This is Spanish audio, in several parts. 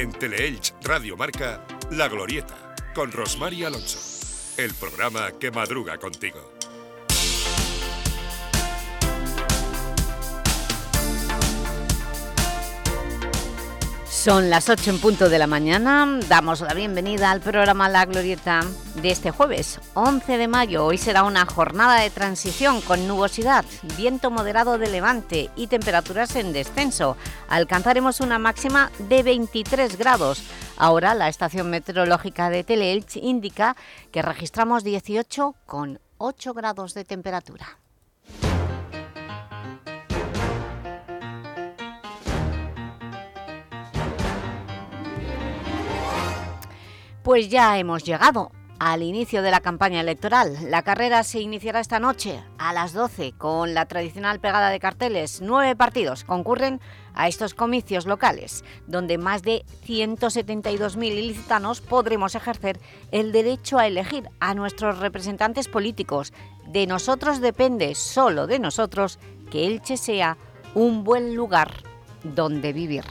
En Teleelch Radio Marca, La Glorieta, con Rosmar Alonso. El programa que madruga contigo. Son las 8 en punto de la mañana, damos la bienvenida al programa La Glorieta de este jueves, 11 de mayo. Hoy será una jornada de transición con nubosidad, viento moderado de levante y temperaturas en descenso. Alcanzaremos una máxima de 23 grados. Ahora la estación meteorológica de Teleelch indica que registramos 18 con 8 grados de temperatura. Pues ya hemos llegado al inicio de la campaña electoral. La carrera se iniciará esta noche a las 12 con la tradicional pegada de carteles. Nueve partidos concurren a estos comicios locales, donde más de 172.000 ilicitanos podremos ejercer el derecho a elegir a nuestros representantes políticos. De nosotros depende, solo de nosotros, que Elche sea un buen lugar donde vivir.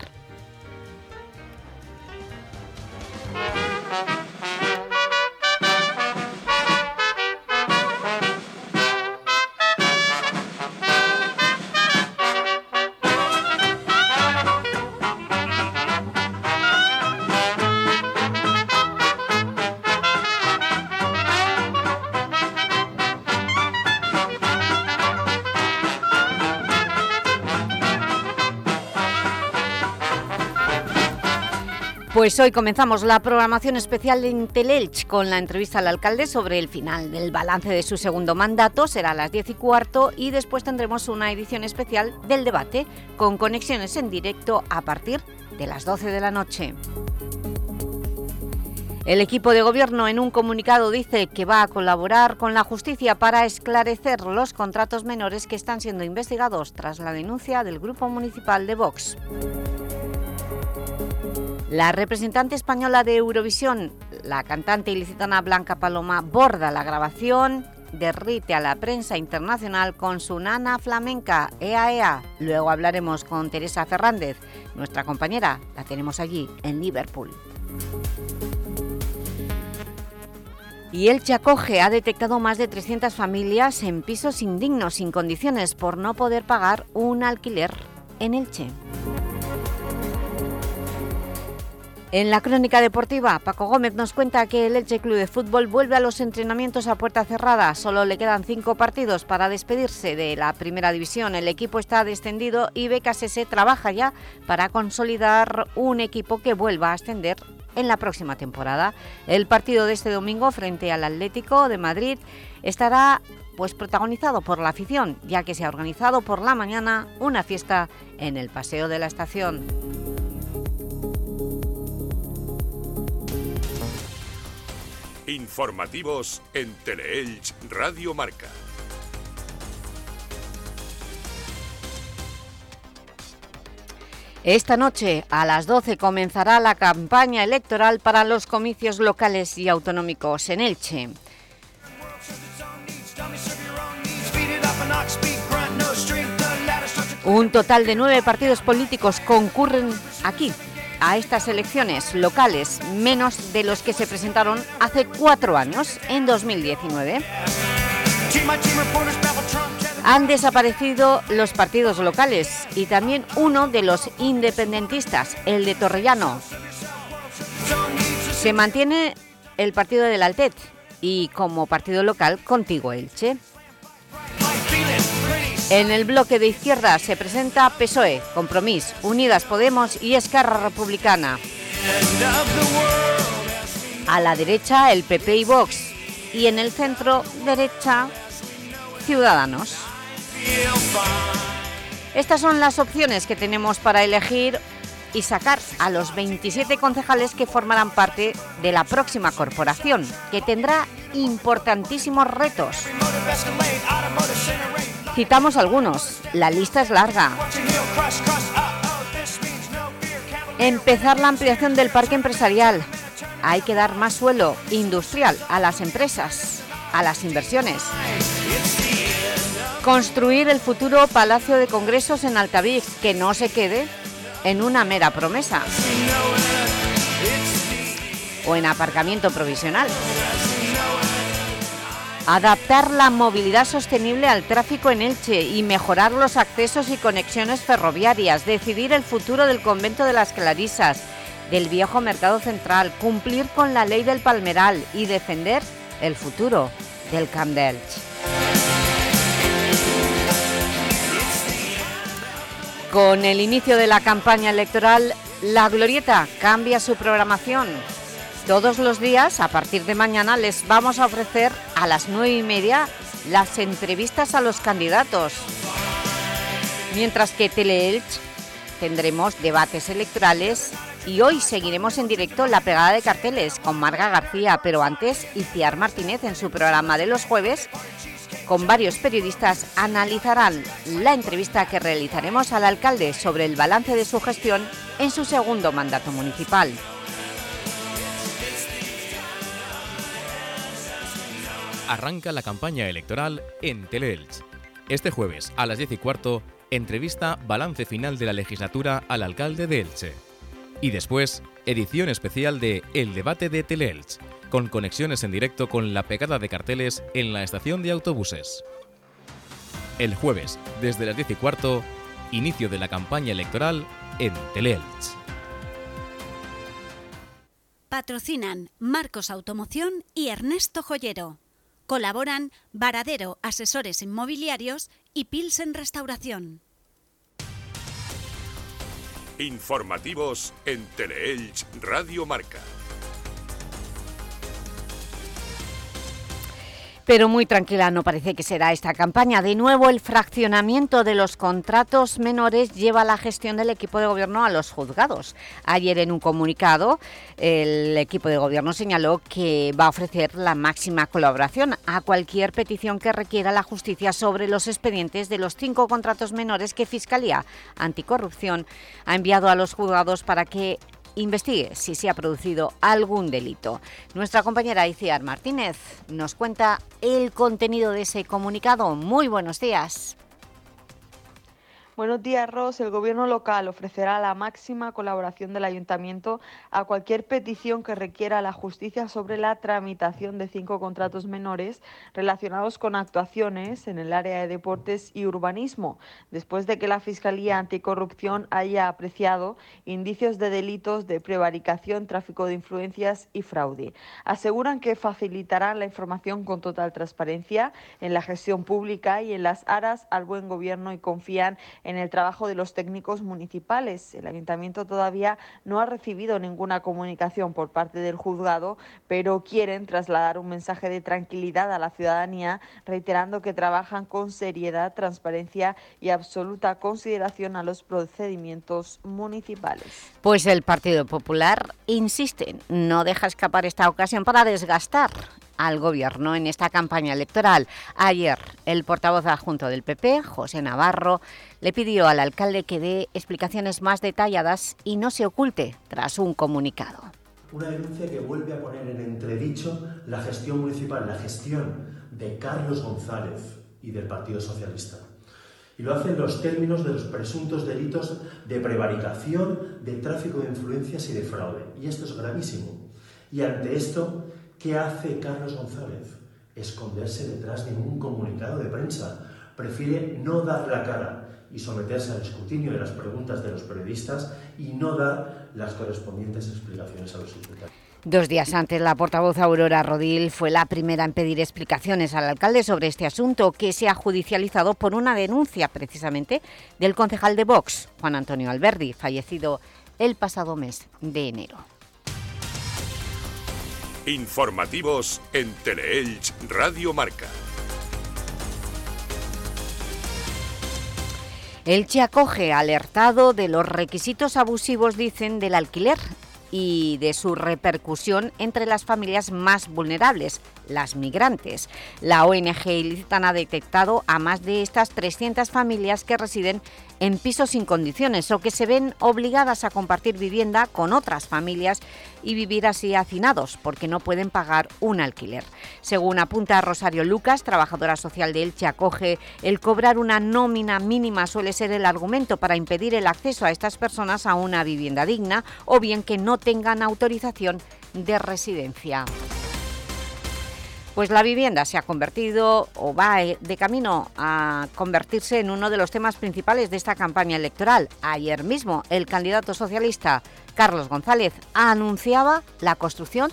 Pues hoy comenzamos la programación especial en Telelch con la entrevista al alcalde sobre el final del balance de su segundo mandato, será a las 10 y cuarto y después tendremos una edición especial del debate con conexiones en directo a partir de las 12 de la noche. El equipo de gobierno en un comunicado dice que va a colaborar con la justicia para esclarecer los contratos menores que están siendo investigados tras la denuncia del Grupo Municipal de Vox. La representante española de Eurovisión, la cantante ilicitana Blanca Paloma, borda la grabación, derrite a la prensa internacional con su nana flamenca, Ea Ea. Luego hablaremos con Teresa Fernández, nuestra compañera, la tenemos allí, en Liverpool. Y el Chacoge ha detectado más de 300 familias en pisos indignos, sin condiciones, por no poder pagar un alquiler en Elche. En la crónica deportiva, Paco Gómez nos cuenta que el Elche Club de Fútbol vuelve a los entrenamientos a puerta cerrada. Solo le quedan cinco partidos para despedirse de la primera división. El equipo está descendido y BKSS trabaja ya para consolidar un equipo que vuelva a ascender en la próxima temporada. El partido de este domingo frente al Atlético de Madrid estará pues protagonizado por la afición, ya que se ha organizado por la mañana una fiesta en el Paseo de la Estación. Informativos en Teleelch Radio Marca. Esta noche, a las 12, comenzará la campaña electoral para los comicios locales y autonómicos en Elche. Un total de nueve partidos políticos concurren aquí, a estas elecciones locales, menos de los que se presentaron hace cuatro años, en 2019. Han desaparecido los partidos locales y también uno de los independentistas, el de Torrellano. Se mantiene el partido del Altet y como partido local Contigo Elche. En el bloque de izquierda se presenta PSOE, Compromís, Unidas Podemos y Esquerra Republicana. A la derecha el PP y Vox y en el centro derecha Ciudadanos. Estas son las opciones que tenemos para elegir y sacar a los 27 concejales que formarán parte de la próxima corporación, que tendrá importantísimos retos. Citamos algunos, la lista es larga. Empezar la ampliación del parque empresarial. Hay que dar más suelo industrial a las empresas, a las inversiones. Construir el futuro Palacio de Congresos en Altavix, que no se quede en una mera promesa. o en aparcamiento provisional. Adaptar la movilidad sostenible al tráfico en Elche y mejorar los accesos y conexiones ferroviarias, decidir el futuro del convento de las Clarisas, del viejo mercado central, cumplir con la ley del Palmeral y defender el futuro del Camp de. Con el inicio de la campaña electoral, La Glorieta cambia su programación. Todos los días, a partir de mañana, les vamos a ofrecer a las nueve y media las entrevistas a los candidatos. Mientras que Teleelch tendremos debates electorales y hoy seguiremos en directo la pegada de carteles con Marga García, pero antes Iciar Martínez en su programa de los jueves con varios periodistas analizarán la entrevista que realizaremos al alcalde sobre el balance de su gestión en su segundo mandato municipal. Arranca la campaña electoral en Teleelch. Este jueves a las 10 y cuarto, entrevista balance final de la legislatura al alcalde de Elche. Y después, edición especial de El debate de Teleelch, con conexiones en directo con la pegada de carteles en la estación de autobuses. El jueves, desde las 10 y cuarto, inicio de la campaña electoral en Teleelch. Patrocinan Marcos Automoción y Ernesto Joyero. Colaboran Varadero Asesores Inmobiliarios y Pilsen Restauración. Informativos en Teleelch Radio Marca. Pero muy tranquila no parece que será esta campaña. De nuevo, el fraccionamiento de los contratos menores lleva la gestión del equipo de gobierno a los juzgados. Ayer en un comunicado, el equipo de gobierno señaló que va a ofrecer la máxima colaboración a cualquier petición que requiera la justicia sobre los expedientes de los cinco contratos menores que Fiscalía Anticorrupción ha enviado a los juzgados para que investigue si se ha producido algún delito. Nuestra compañera Iciar Martínez nos cuenta el contenido de ese comunicado. Muy buenos días. Buenos días, Ros. El Gobierno local ofrecerá la máxima colaboración del Ayuntamiento a cualquier petición que requiera la justicia sobre la tramitación de cinco contratos menores relacionados con actuaciones en el área de deportes y urbanismo, después de que la Fiscalía Anticorrupción haya apreciado indicios de delitos de prevaricación, tráfico de influencias y fraude. Aseguran que facilitarán la información con total transparencia en la gestión pública y en las aras al buen gobierno y confían en en el trabajo de los técnicos municipales. El ayuntamiento todavía no ha recibido ninguna comunicación por parte del juzgado, pero quieren trasladar un mensaje de tranquilidad a la ciudadanía, reiterando que trabajan con seriedad, transparencia y absoluta consideración a los procedimientos municipales. Pues el Partido Popular insiste, no deja escapar esta ocasión para desgastar al Gobierno en esta campaña electoral. Ayer, el portavoz adjunto del PP, José Navarro, le pidió al alcalde que dé explicaciones más detalladas y no se oculte tras un comunicado. Una denuncia que vuelve a poner en entredicho la gestión municipal, la gestión de Carlos González y del Partido Socialista. Y lo hace en los términos de los presuntos delitos de prevaricación, de tráfico de influencias y de fraude. Y esto es gravísimo. Y ante esto, ¿Qué hace Carlos González? Esconderse detrás de un comunicado de prensa. Prefiere no dar la cara y someterse al escrutinio de las preguntas de los periodistas y no dar las correspondientes explicaciones a los diputados. Dos días antes, la portavoz Aurora Rodil fue la primera en pedir explicaciones al alcalde sobre este asunto que se ha judicializado por una denuncia precisamente del concejal de Vox, Juan Antonio Alberdi, fallecido el pasado mes de enero. Informativos en Teleelch Radio Marca. Elche acoge alertado de los requisitos abusivos, dicen, del alquiler y de su repercusión entre las familias más vulnerables, las migrantes. La ONG Ilicitan ha detectado a más de estas 300 familias que residen en pisos sin condiciones o que se ven obligadas a compartir vivienda con otras familias y vivir así hacinados porque no pueden pagar un alquiler. Según apunta Rosario Lucas, trabajadora social de Elche, acoge el cobrar una nómina mínima suele ser el argumento para impedir el acceso a estas personas a una vivienda digna o bien que no tengan autorización de residencia. Pues la vivienda se ha convertido o va eh, de camino a convertirse en uno de los temas principales de esta campaña electoral. Ayer mismo el candidato socialista Carlos González anunciaba la construcción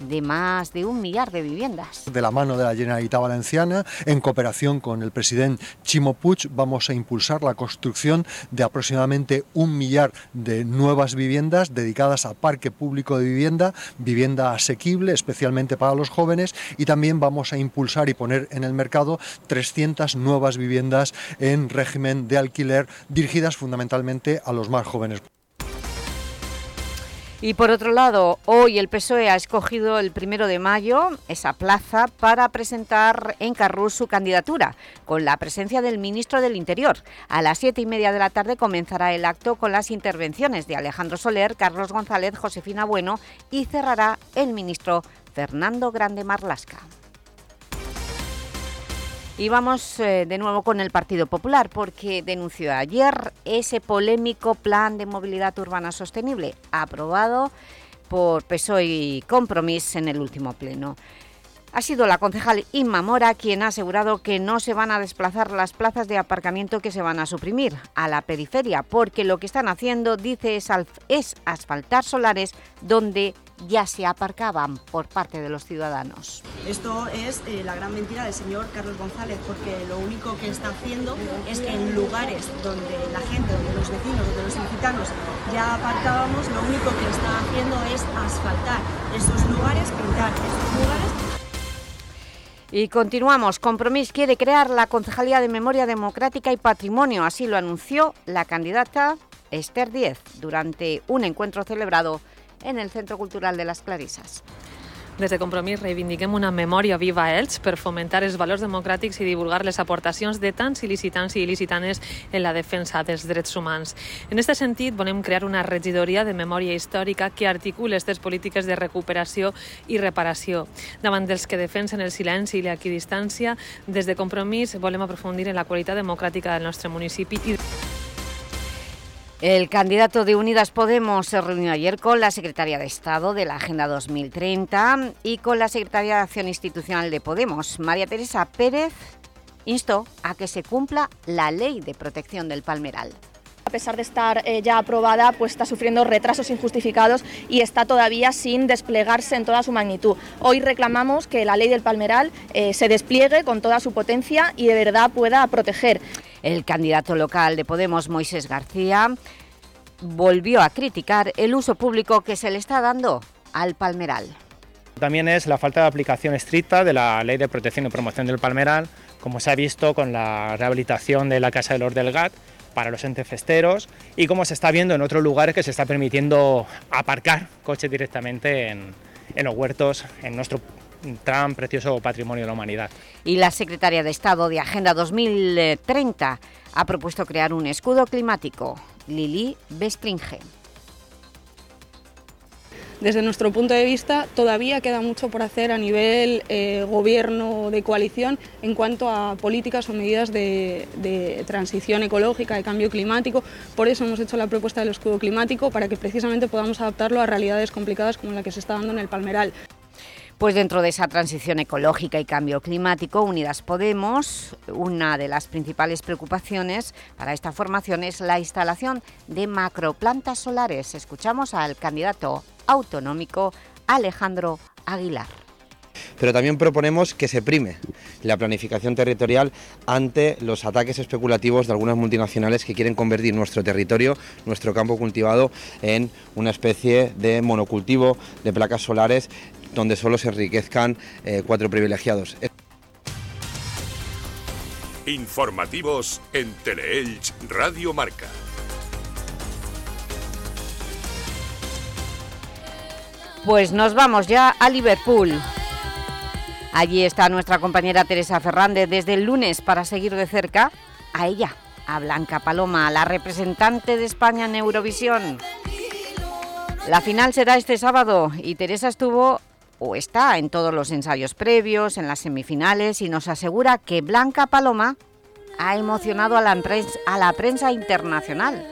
de más de un millar de viviendas. De la mano de la Generalitat Valenciana, en cooperación con el presidente Chimo Puig, vamos a impulsar la construcción de aproximadamente un millar de nuevas viviendas dedicadas a parque público de vivienda, vivienda asequible, especialmente para los jóvenes, y también vamos a impulsar y poner en el mercado 300 nuevas viviendas en régimen de alquiler dirigidas fundamentalmente a los más jóvenes. Y por otro lado, hoy el PSOE ha escogido el primero de mayo esa plaza para presentar en Carrús su candidatura, con la presencia del ministro del Interior. A las siete y media de la tarde comenzará el acto con las intervenciones de Alejandro Soler, Carlos González, Josefina Bueno y cerrará el ministro Fernando Grande Marlasca. Y vamos eh, de nuevo con el Partido Popular, porque denunció ayer ese polémico Plan de Movilidad Urbana Sostenible, aprobado por PSOE y Compromís en el último pleno. Ha sido la concejal Inma Mora quien ha asegurado que no se van a desplazar las plazas de aparcamiento que se van a suprimir a la periferia, porque lo que están haciendo, dice, es, asfaltar solares donde ya se aparcaban por parte de los ciudadanos. Esto es eh, la gran mentira del señor Carlos González, porque lo único que está haciendo es que en lugares donde la gente, donde los vecinos, donde los ilicitanos ya aparcábamos, lo único que está haciendo es asfaltar esos lugares, pintar esos lugares y continuamos. Compromís quiere crear la Concejalía de Memoria Democrática y Patrimonio. Así lo anunció la candidata Esther Díez durante un encuentro celebrado en el Centro Cultural de las Clarisas. Des de Compromís reivindiquem una memòria viva a Elx per fomentar els valors democràtics i divulgar les aportacions de tants il·licitants i il·licitanes en la defensa dels drets humans. En aquest sentit, volem crear una regidoria de memòria històrica que articuli aquestes polítiques de recuperació i reparació. Davant dels que defensen el silenci i l'equidistància, des de Compromís volem aprofundir en la qualitat democràtica del nostre municipi i el candidato de Unidas Podemos se reunió ayer con la secretaria de Estado de la Agenda 2030 y con la secretaria de Acción Institucional de Podemos, María Teresa Pérez, instó a que se cumpla la Ley de Protección del Palmeral a pesar de estar eh, ya aprobada, pues está sufriendo retrasos injustificados y está todavía sin desplegarse en toda su magnitud. Hoy reclamamos que la ley del palmeral eh, se despliegue con toda su potencia y de verdad pueda proteger. El candidato local de Podemos, Moisés García, volvió a criticar el uso público que se le está dando al palmeral. También es la falta de aplicación estricta de la Ley de Protección y Promoción del Palmeral, como se ha visto con la rehabilitación de la Casa de los Delgat, para los entes festeros y como se está viendo en otros lugares que se está permitiendo aparcar coches directamente en, en los huertos, en nuestro tan precioso patrimonio de la humanidad. Y la secretaria de Estado de Agenda 2030 ha propuesto crear un escudo climático, Lili Bestringe. Desde nuestro punto de vista, todavía queda mucho por hacer a nivel eh, gobierno de coalición en cuanto a políticas o medidas de, de, transición ecológica, de cambio climático. Por eso hemos hecho la propuesta del escudo climático, para que precisamente podamos adaptarlo a realidades complicadas como la que se está dando en el Palmeral. Pues dentro de esa transición ecológica y cambio climático, Unidas Podemos, una de las principales preocupaciones para esta formación es la instalación de macroplantas solares. Escuchamos al candidato autonómico Alejandro Aguilar pero también proponemos que se prime la planificación territorial ante los ataques especulativos de algunas multinacionales que quieren convertir nuestro territorio, nuestro campo cultivado, en una especie de monocultivo de placas solares donde solo se enriquezcan eh, cuatro privilegiados. Informativos en Teleelch Radio Marca. Pues nos vamos ya a Liverpool. Allí está nuestra compañera Teresa Fernández desde el lunes para seguir de cerca a ella, a Blanca Paloma, la representante de España en Eurovisión. La final será este sábado y Teresa estuvo o está en todos los ensayos previos, en las semifinales y nos asegura que Blanca Paloma ha emocionado a la, prensa, internacional.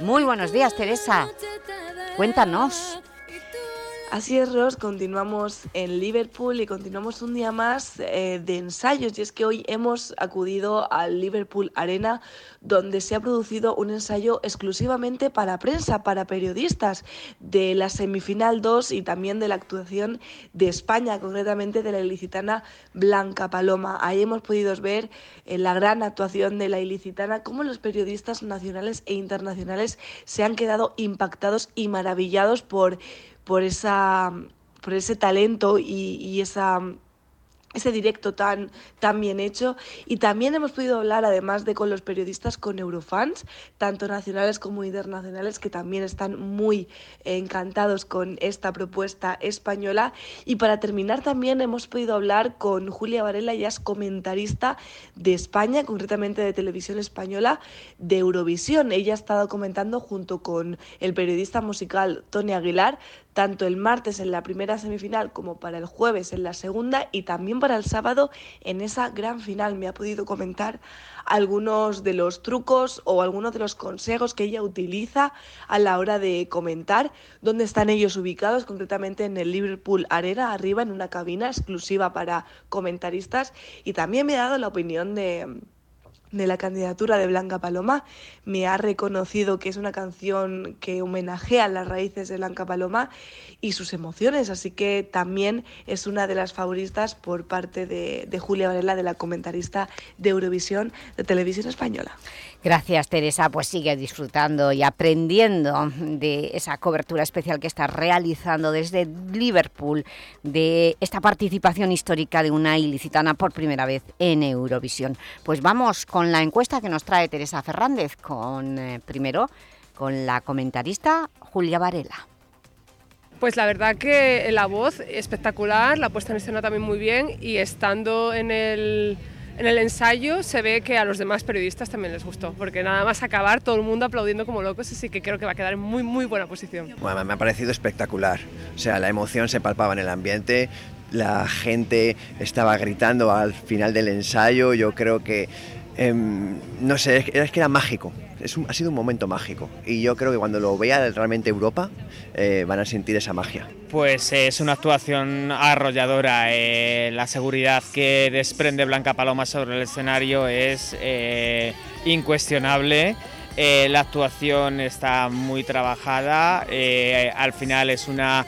Muy buenos días, Teresa. Cuéntanos. Así es, Ross, continuamos en Liverpool y continuamos un día más eh, de ensayos y es que hoy hemos acudido al Liverpool Arena donde se ha producido un ensayo exclusivamente para prensa, para periodistas de la semifinal 2 y también de la actuación de España, concretamente de la ilicitana Blanca Paloma. Ahí hemos podido ver en la gran actuación de la ilicitana cómo los periodistas nacionales e internacionales se han quedado impactados y maravillados por por, esa, por ese talento y, esa ese directo tan, tan bien hecho. Y también hemos podido hablar, además de con los periodistas, con Eurofans, tanto nacionales como internacionales, que también están muy encantados con esta propuesta española. Y para terminar, también hemos podido hablar con Julia Varela, ella es comentarista de España, concretamente de televisión española, de Eurovisión. Ella ha estado comentando junto con el periodista musical Tony Aguilar tanto el martes en la primera semifinal como para el jueves en la segunda y también para el sábado en esa gran final. Me ha podido comentar algunos de los trucos o algunos de los consejos que ella utiliza a la hora de comentar, dónde están ellos ubicados, concretamente en el Liverpool Arena, arriba en una cabina exclusiva para comentaristas. Y también me ha dado la opinión de de la candidatura de Blanca Paloma. Me ha reconocido que es una canción que homenajea las raíces de Blanca Paloma y sus emociones, así que también es una de las favoritas por parte de, de Julia Varela, de la comentarista de Eurovisión de Televisión Española. Gracias, Teresa. Pues sigue disfrutando y aprendiendo de esa cobertura especial que está realizando desde Liverpool, de esta participación histórica de una ilicitana por primera vez en Eurovisión. Pues vamos con la encuesta que nos trae Teresa Fernández, con eh, primero con la comentarista Julia Varela. Pues la verdad que la voz espectacular, la puesta en escena también muy bien y estando en el en el ensayo se ve que a los demás periodistas también les gustó, porque nada más acabar todo el mundo aplaudiendo como locos, así que creo que va a quedar en muy, muy buena posición. Me ha parecido espectacular, o sea, la emoción se palpaba en el ambiente, la gente estaba gritando al final del ensayo, yo creo que, em, no sé, es que era mágico, ha sido un momento mágico y yo creo que cuando lo vea realmente Europa eh, van a sentir esa magia. Pues es una actuación arrolladora, eh, la seguridad que desprende Blanca Paloma sobre el escenario es eh, incuestionable. la actuación está muy trabajada, al final es una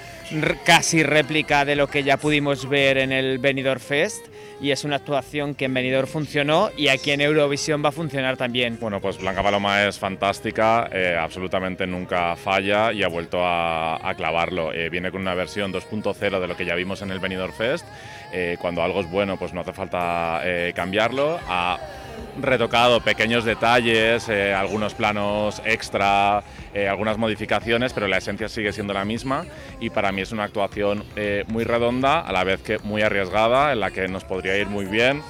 casi réplica de lo que ya pudimos ver en el Benidorm Fest y es una actuación que en Benidorm funcionó y aquí en Eurovisión va a funcionar también. Bueno, pues Blanca Paloma es fantástica, eh, absolutamente nunca falla y ha vuelto a, clavarlo. Eh, viene con una versión 2.0 de lo que ya vimos en el Benidorm Fest. Eh, cuando algo es bueno, pues no hace falta cambiarlo. Retocado pequeños detalles, algunos planos extra, algunas modificaciones, pero la esencia sigue siendo la misma y para mí es una actuación muy redonda, a la vez que muy arriesgada, en la que nos podría ir muy bien.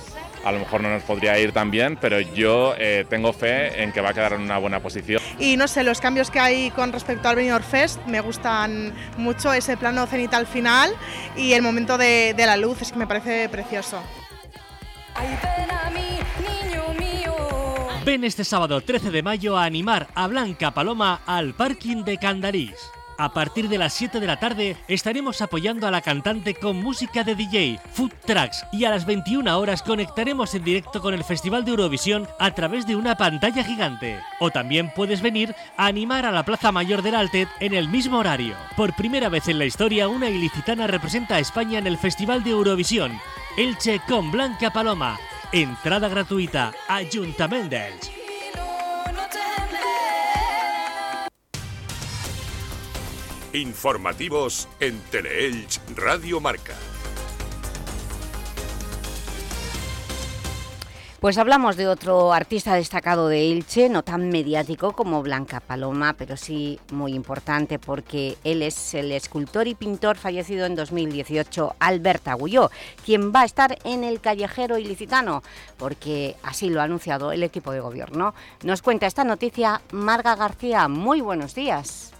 A lo mejor no nos podría ir tan bien, pero yo eh, tengo fe en que va a quedar en una buena posición. Y no sé, los cambios que hay con respecto al Benidorm Fest me gustan mucho, ese plano cenital final y el momento de, de la luz, es que me parece precioso. Ven este sábado 13 de mayo a animar a Blanca Paloma al parking de Candarís. A partir de las 7 de la tarde estaremos apoyando a la cantante con música de DJ, food tracks y a las 21 horas conectaremos en directo con el Festival de Eurovisión a través de una pantalla gigante. O también puedes venir a animar a la Plaza Mayor del Altet en el mismo horario. Por primera vez en la historia una ilicitana representa a España en el Festival de Eurovisión. Elche con Blanca Paloma. Entrada gratuita. Ayuntamiento Informativos en Teleelch Radio Marca. Pues hablamos de otro artista destacado de Elche, no tan mediático como Blanca Paloma, pero sí muy importante porque él es el escultor y pintor fallecido en 2018, Albert Agulló, quien va a estar en el callejero ilicitano, porque así lo ha anunciado el equipo de gobierno. Nos cuenta esta noticia Marga García. Muy buenos días.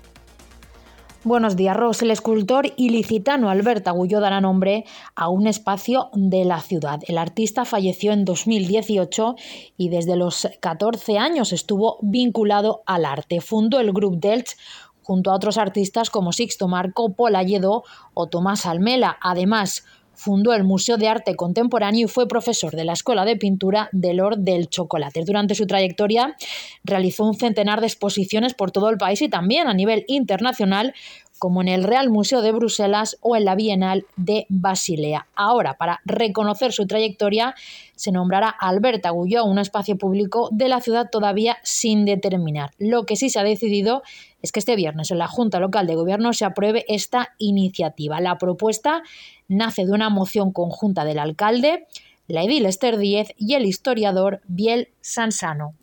Buenos días, Ros. El escultor ilicitano Albert Agulló dará nombre a un espacio de la ciudad. El artista falleció en 2018 y desde los 14 años estuvo vinculado al arte. Fundó el Grupo Delch junto a otros artistas como Sixto Marco, Paul Alledo o Tomás Almela. Además, fundó el Museo de Arte Contemporáneo y fue profesor de la Escuela de Pintura de Lord del Chocolate. Durante su trayectoria realizó un centenar de exposiciones por todo el país y también a nivel internacional, como en el Real Museo de Bruselas o en la Bienal de Basilea. Ahora, para reconocer su trayectoria, se nombrará Alberta Agulló un espacio público de la ciudad todavía sin determinar. Lo que sí se ha decidido es que este viernes en la Junta Local de Gobierno se apruebe esta iniciativa. La propuesta nace de una moción conjunta del alcalde, la edil Esther Díez y el historiador Biel Sansano.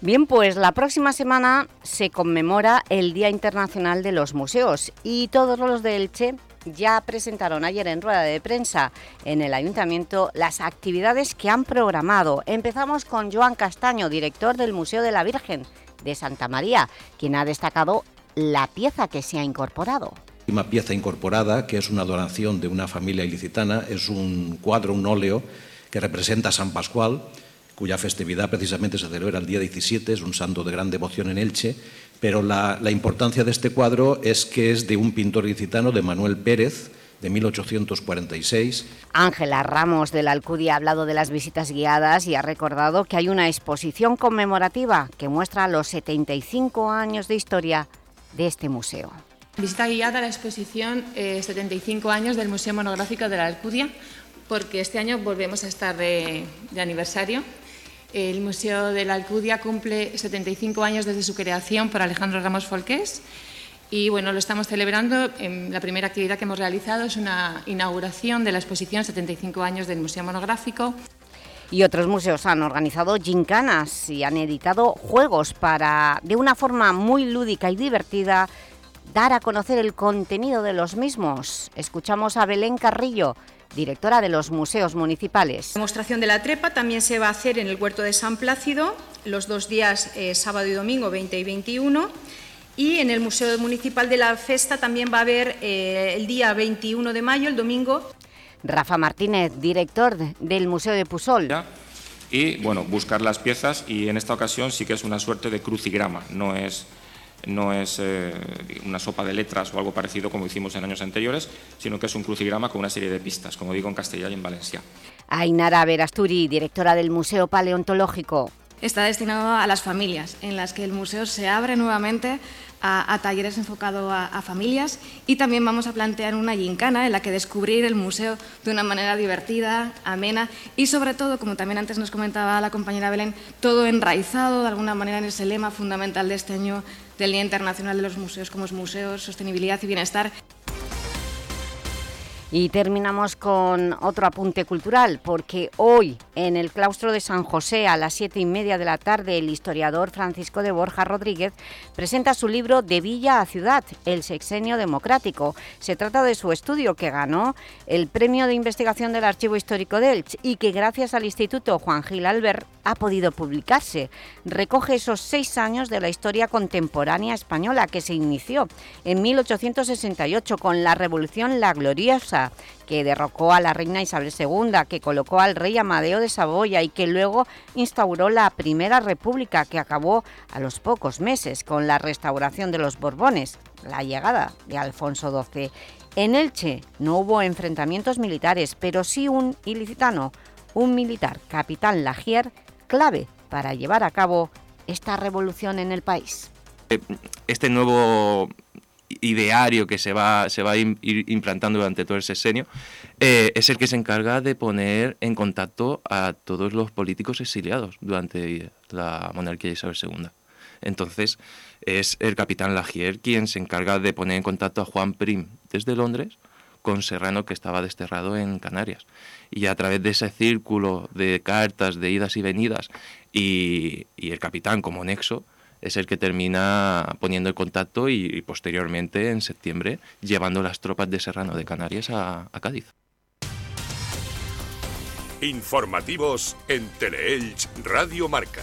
Bien, pues la próxima semana se conmemora el Día Internacional de los Museos y todos los de Elche ya presentaron ayer en rueda de prensa en el Ayuntamiento las actividades que han programado. Empezamos con Joan Castaño, director del Museo de la Virgen de Santa María, quien ha destacado la pieza que se ha incorporado. Una pieza incorporada, que es una donación de una familia ilicitana, es un cuadro, un óleo, que representa a San Pascual, cuya festividad precisamente se celebra el día 17, es un santo de gran devoción en Elche, pero la, la importancia de este cuadro es que es de un pintor ilicitano, de Manuel Pérez, de 1846. Ángela Ramos de la Alcudia ha hablado de las visitas guiadas y ha recordado que hay una exposición conmemorativa que muestra los 75 años de historia de este museo. Visita guiada a la exposición eh, 75 años del Museo Monográfico de la Alcudia, porque este año volvemos a estar de, de aniversario. El Museo de la Alcudia cumple 75 años desde su creación por Alejandro Ramos Folqués y bueno, lo estamos celebrando. La primera actividad que hemos realizado es una inauguración de la exposición 75 años del Museo Monográfico. Y otros museos han organizado gincanas y han editado juegos para, de una forma muy lúdica y divertida, dar a conocer el contenido de los mismos. Escuchamos a Belén Carrillo, directora de los museos municipales. La demostración de la trepa también se va a hacer en el Huerto de San Plácido los dos días, eh, sábado y domingo, 20 y 21. Y en el Museo Municipal de la Festa también va a haber eh, el día 21 de mayo, el domingo. Rafa Martínez, director del Museo de Pusol. Y bueno, buscar las piezas y en esta ocasión sí que es una suerte de crucigrama, no es no es eh, una sopa de letras o algo parecido como hicimos en años anteriores, sino que es un crucigrama con una serie de pistas, como digo en castellano y en Valencia. Ainara Verasturi, directora del Museo Paleontológico. Está destinado a las familias, en las que el museo se abre nuevamente a, a talleres enfocados a, a, familias y también vamos a plantear una gincana en la que descubrir el museo de una manera divertida, amena y sobre todo, como también antes nos comentaba la compañera Belén, todo enraizado de alguna manera en ese lema fundamental de este año del Día Internacional de los Museos como es museos, sostenibilidad y bienestar. Y terminamos con otro apunte cultural, porque hoy en el claustro de San José a las siete y media de la tarde el historiador Francisco de Borja Rodríguez presenta su libro De Villa a Ciudad, el sexenio democrático. Se trata de su estudio que ganó el premio de investigación del Archivo Histórico de Elche y que gracias al Instituto Juan Gil Albert ha podido publicarse. Recoge esos seis años de la historia contemporánea española que se inició en 1868 con la Revolución La Gloriosa que derrocó a la reina Isabel II, que colocó al rey Amadeo de Saboya y que luego instauró la Primera República, que acabó a los pocos meses con la restauración de los Borbones, la llegada de Alfonso XII. En Elche no hubo enfrentamientos militares, pero sí un ilicitano, un militar, capitán Lagier, clave para llevar a cabo esta revolución en el país. Este nuevo ideario que se va, se va a ir implantando durante todo el sexenio, eh, es el que se encarga de poner en contacto a todos los políticos exiliados durante la monarquía de Isabel II. Entonces, es el capitán Lagier quien se encarga de poner en contacto a Juan Prim desde Londres con Serrano que estaba desterrado en Canarias. Y a través de ese círculo de cartas, de idas y venidas, y, y el capitán como nexo, es el que termina poniendo el contacto y, posteriormente en septiembre llevando las tropas de Serrano de Canarias a, Cádiz. Informativos en Radio Marca.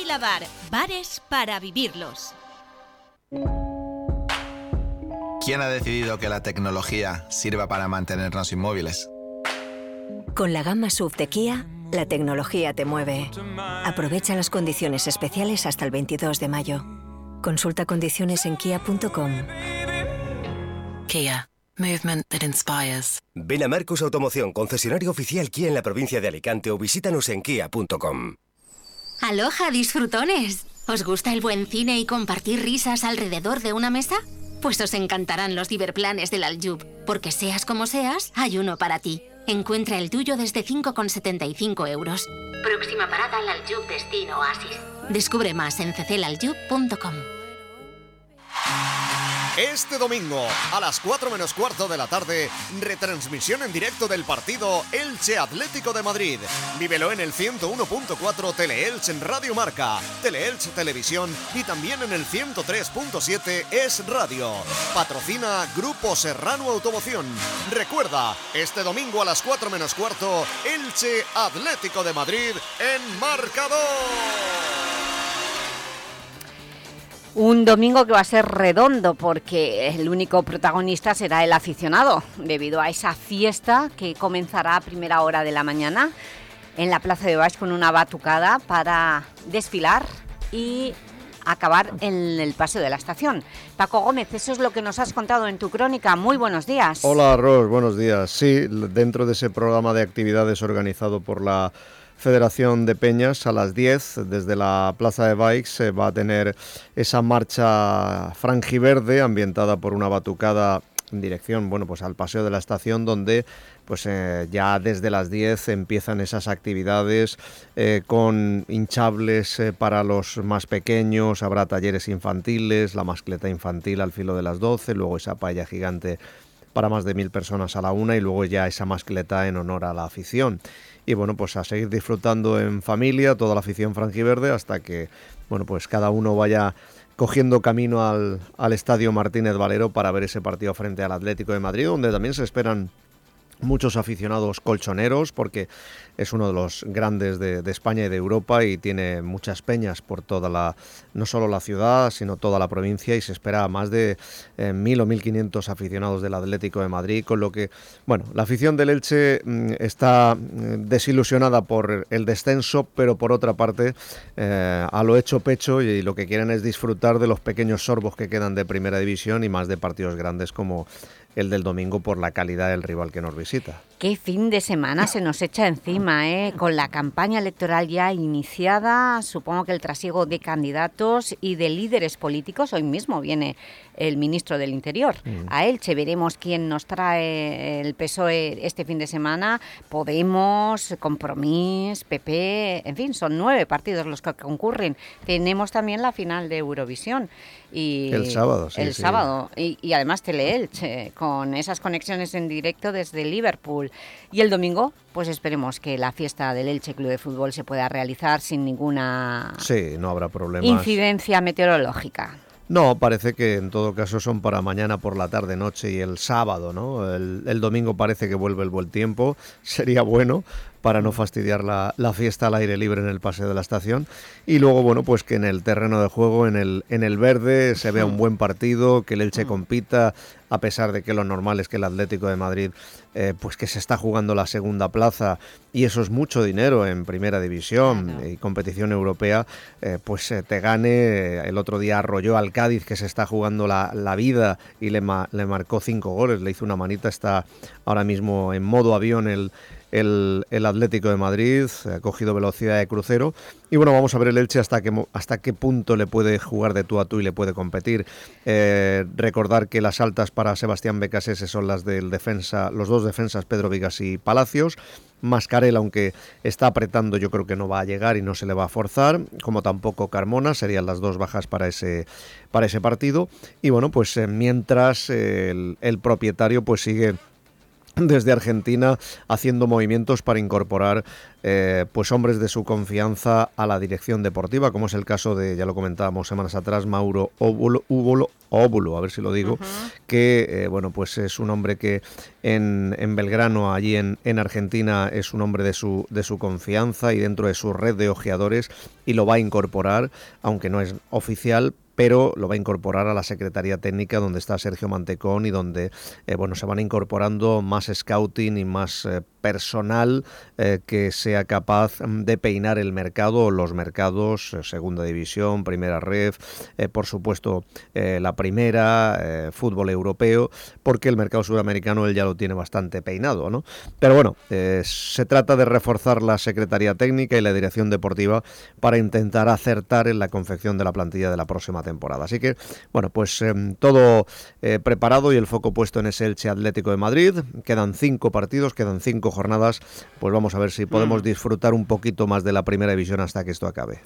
Bar, bares para vivirlos. ¿Quién ha decidido que la tecnología sirva para mantenernos inmóviles? Con la gama SUV de Kia, la tecnología te mueve. Aprovecha las condiciones especiales hasta el 22 de mayo. Consulta condiciones en kia.com. Kia. Movement that inspires. Ven a Marcos Automoción, concesionario oficial Kia en la provincia de Alicante o visítanos en kia.com. Aloha, disfrutones. ¿Os gusta el buen cine y compartir risas alrededor de una mesa? Pues os encantarán los ciberplanes del Aljub, porque seas como seas, hay uno para ti. Encuentra el tuyo desde 5,75 euros. Próxima parada al Aljub Destino Oasis. Descubre más en cclaljub.com. Este domingo, a las 4 menos cuarto de la tarde, retransmisión en directo del partido Elche Atlético de Madrid. Vívelo en el 101.4 Teleelch en Radio Marca, Teleelch Televisión y también en el 103.7 Es Radio. Patrocina Grupo Serrano Automoción. Recuerda, este domingo a las 4 menos cuarto, Elche Atlético de Madrid en marcador. Un domingo que va a ser redondo porque el único protagonista será el aficionado debido a esa fiesta que comenzará a primera hora de la mañana en la Plaza de Baix con una batucada para desfilar y acabar en el paseo de la estación. Paco Gómez, eso es lo que nos has contado en tu crónica. Muy buenos días. Hola, Ros, buenos días. Sí, dentro de ese programa de actividades organizado por la Federación de Peñas a las 10 desde la Plaza de Bikes se va a tener esa marcha frangiverde ambientada por una batucada en dirección bueno pues al paseo de la estación donde pues eh, ya desde las 10 empiezan esas actividades eh, con hinchables eh, para los más pequeños, habrá talleres infantiles, la mascleta infantil al filo de las 12, luego esa paella gigante para más de mil personas a la una y luego ya esa mascleta en honor a la afición y bueno, pues a seguir disfrutando en familia toda la afición franjiverde hasta que, bueno, pues cada uno vaya cogiendo camino al, al Estadio Martínez Valero para ver ese partido frente al Atlético de Madrid, donde también se esperan muchos aficionados colchoneros porque es uno de los grandes de, España y de Europa y tiene muchas peñas por toda la, no solo la ciudad, sino toda la provincia y se espera más de eh, mil o mil quinientos aficionados del Atlético de Madrid, con lo que, bueno, la afición del Elche mm, está mm, desilusionada por el descenso, pero por otra parte eh, a lo hecho pecho y lo que quieren es disfrutar de los pequeños sorbos que quedan de primera división y más de partidos grandes como el del domingo por la calidad del rival que nos visita. Qué fin de semana se nos echa encima, ¿eh? con la campaña electoral ya iniciada, supongo que el trasiego de candidatos y de líderes políticos, hoy mismo viene el ministro del Interior mm. a Elche, veremos quién nos trae el PSOE este fin de semana, Podemos, Compromís, PP, en fin, son nueve partidos los que concurren. Tenemos también la final de Eurovisión Y el sábado, sí. El sí. sábado. Y, y además Teleelche, con esas conexiones en directo desde Liverpool. Y el domingo, pues esperemos que la fiesta del Elche Club de Fútbol se pueda realizar sin ninguna Sí, no habrá problemas. incidencia meteorológica. No, parece que en todo caso son para mañana por la tarde, noche y el sábado, ¿no? El, el domingo parece que vuelve el buen tiempo, sería bueno para no fastidiar la, la, fiesta al aire libre en el paseo de la estación. Y luego, bueno, pues que en el terreno de juego, en el, en el verde, se vea un buen partido, que el Elche compita, a pesar de que lo normal es que el Atlético de Madrid, eh, pues que se está jugando la segunda plaza, y eso es mucho dinero en primera división y competición europea, eh, pues eh, te gane. El otro día arrolló al Cádiz, que se está jugando la, la vida, y le, ma le marcó cinco goles, le hizo una manita, está ahora mismo en modo avión el el, Atlético de Madrid, ha cogido velocidad de crucero. Y bueno, vamos a ver el Elche hasta qué, hasta qué punto le puede jugar de tú a tú y le puede competir. Eh, recordar que las altas para Sebastián Becasese son las del defensa, los dos defensas, Pedro Vigas y Palacios. Mascarel, aunque está apretando, yo creo que no va a llegar y no se le va a forzar, como tampoco Carmona, serían las dos bajas para ese, para ese partido. Y bueno, pues eh, mientras eh, el, el propietario pues sigue desde Argentina haciendo movimientos para incorporar eh, pues hombres de su confianza a la dirección deportiva, como es el caso de, ya lo comentábamos semanas atrás, Mauro Óvulo, Óvulo a ver si lo digo, uh -huh. que eh, bueno, pues es un hombre que en, en Belgrano, allí en, en, Argentina, es un hombre de su, de su confianza y dentro de su red de ojeadores y lo va a incorporar, aunque no es oficial, pero lo va a incorporar a la Secretaría Técnica donde está Sergio Mantecón y donde eh, bueno, se van incorporando más scouting y más eh, personal eh, que sea capaz de peinar el mercado, los mercados, eh, segunda división, primera red, eh, por supuesto la primera, fútbol europeo, porque el mercado sudamericano él ya lo tiene bastante peinado, ¿no? Pero bueno, se trata de reforzar la Secretaría Técnica y la Dirección Deportiva para intentar acertar en la confección de la plantilla de la próxima temporada. Así que, bueno, pues em, todo preparado y el foco puesto en ese Elche Atlético de Madrid. Quedan cinco partidos, quedan cinco jornadas, pues vamos a ver si podemos mm. disfrutar un poquito más de la primera división hasta que esto acabe.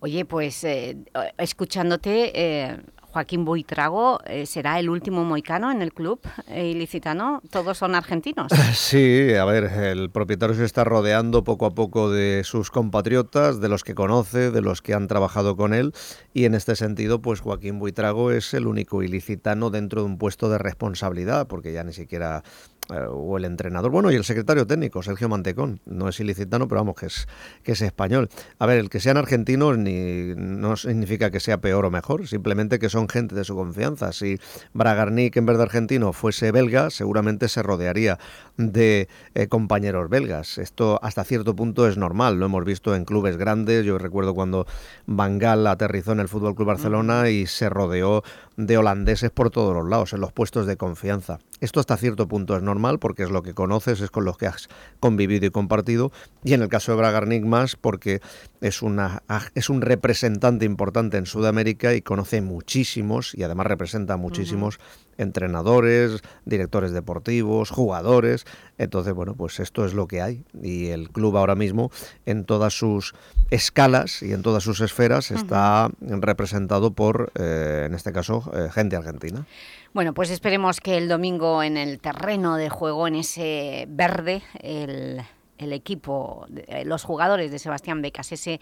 Oye, pues eh, escuchándote, eh, Joaquín Buitrago eh, será el último moicano en el club ilicitano. Todos son argentinos. Sí, a ver, el propietario se está rodeando poco a poco de sus compatriotas, de los que conoce, de los que han trabajado con él y en este sentido, pues Joaquín Buitrago es el único ilicitano dentro de un puesto de responsabilidad, porque ya ni siquiera o el entrenador, bueno, y el secretario técnico, Sergio Mantecón, no es ilicitano, pero vamos, que es, que es español. A ver, el que sean argentinos ni, no significa que sea peor o mejor, simplemente que son gente de su confianza. Si Bragarnik, en vez de argentino, fuese belga, seguramente se rodearía de eh, compañeros belgas. Esto hasta cierto punto es normal, lo hemos visto en clubes grandes, yo recuerdo cuando Van Gaal aterrizó en el Fútbol Club Barcelona y se rodeó de holandeses por todos los lados, en los puestos de confianza. Esto hasta cierto punto es normal porque es lo que conoces, es con los que has convivido y compartido. Y en el caso de Bragarnik más porque es, una, es un representante importante en Sudamérica y conoce muchísimos y además representa muchísimos uh -huh. Entrenadores, directores deportivos, jugadores. Entonces, bueno, pues esto es lo que hay. Y el club ahora mismo en todas sus escalas y en todas sus esferas está representado por, eh, en este caso, eh, gente argentina. Bueno, pues esperemos que el domingo en el terreno de juego, en ese verde, el, el equipo, los jugadores de Sebastián Becasese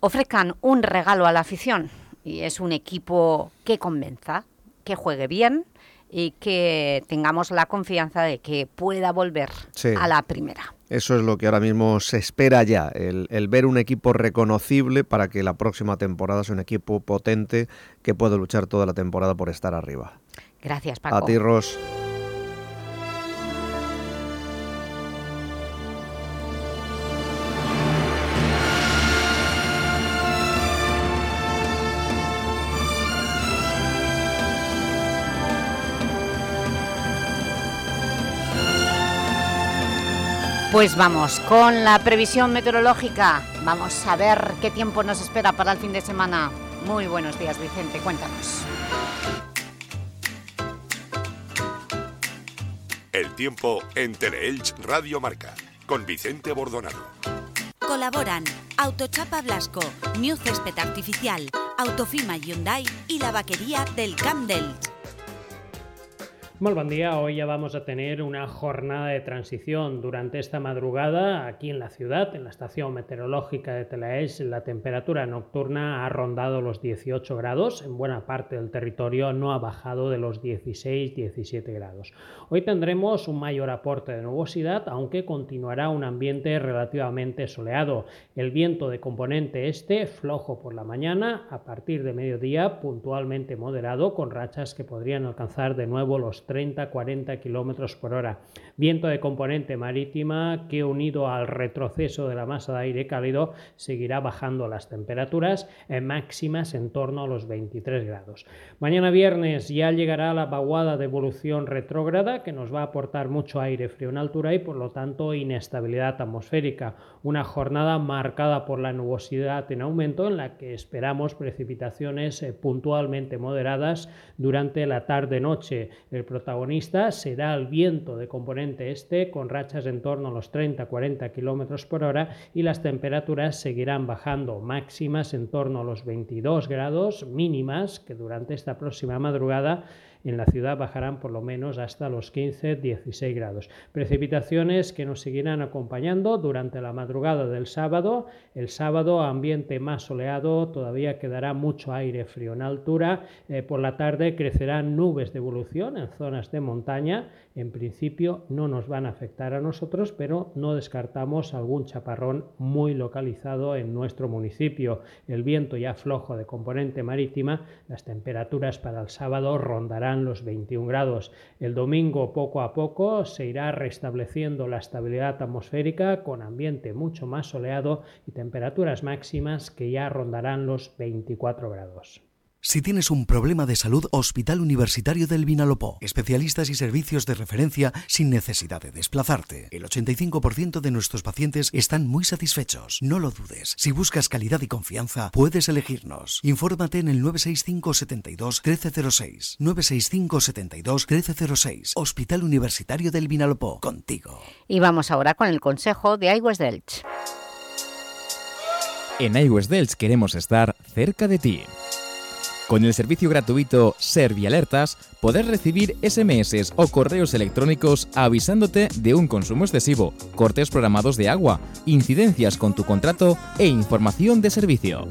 ofrezcan un regalo a la afición. Y es un equipo que convenza, que juegue bien y que tengamos la confianza de que pueda volver sí. a la primera. Eso es lo que ahora mismo se espera ya, el, el, ver un equipo reconocible para que la próxima temporada sea un equipo potente que pueda luchar toda la temporada por estar arriba. Gracias, Paco. A ti, Ros. Pues vamos con la previsión meteorológica. Vamos a ver qué tiempo nos espera para el fin de semana. Muy buenos días, Vicente. Cuéntanos. El tiempo en Teleelch Radio Marca con Vicente Bordonado. Colaboran Autochapa Blasco, New Césped Artificial, Autofima Hyundai y la vaquería del Camp. Muy buen día, hoy ya vamos a tener una jornada de transición. Durante esta madrugada, aquí en la ciudad, en la estación meteorológica de Telaes, la temperatura nocturna ha rondado los 18 grados. En buena parte del territorio no ha bajado de los 16-17 grados. Hoy tendremos un mayor aporte de nubosidad, aunque continuará un ambiente relativamente soleado. El viento de componente este, flojo por la mañana, a partir de mediodía, puntualmente moderado, con rachas que podrían alcanzar de nuevo los 30-40 km por hora. Viento de componente marítima que unido al retroceso de la masa de aire cálido seguirá bajando las temperaturas máximas en torno a los 23 grados. Mañana viernes ya llegará la vaguada de evolución retrógrada que nos va a aportar mucho aire frío en altura y por lo tanto inestabilidad atmosférica. Una jornada marcada por la nubosidad en aumento en la que esperamos precipitaciones eh, puntualmente moderadas durante la tarde-noche. El protagonista será el viento de componente este con rachas en torno a los 30-40 km por hora y las temperaturas seguirán bajando máximas en torno a los 22 grados mínimas que durante esta próxima madrugada en la ciudad bajarán por lo menos hasta los 15-16 grados. Precipitaciones que nos seguirán acompañando durante la madrugada del sábado. El sábado ambiente más soleado, todavía quedará mucho aire frío en altura. Eh, por la tarde crecerán nubes de evolución en zonas de montaña. En principio no nos van a afectar a nosotros, pero no descartamos algún chaparrón muy localizado en nuestro municipio. El viento ya flojo de componente marítima, las temperaturas para el sábado rondarán los 21 grados. El domingo poco a poco se irá restableciendo la estabilidad atmosférica con ambiente mucho más soleado y temperaturas máximas que ya rondarán los 24 grados. Si tienes un problema de salud, Hospital Universitario del Vinalopó. Especialistas y servicios de referencia sin necesidad de desplazarte. El 85% de nuestros pacientes están muy satisfechos. No lo dudes. Si buscas calidad y confianza, puedes elegirnos. Infórmate en el 965 72 1306. 965 72 1306. Hospital Universitario del Vinalopó. Contigo. Y vamos ahora con el consejo de iWest Delch. En iWest Delch queremos estar cerca de ti. Con el servicio gratuito Servialertas podrás recibir SMS o correos electrónicos avisándote de un consumo excesivo, cortes programados de agua, incidencias con tu contrato e información de servicio.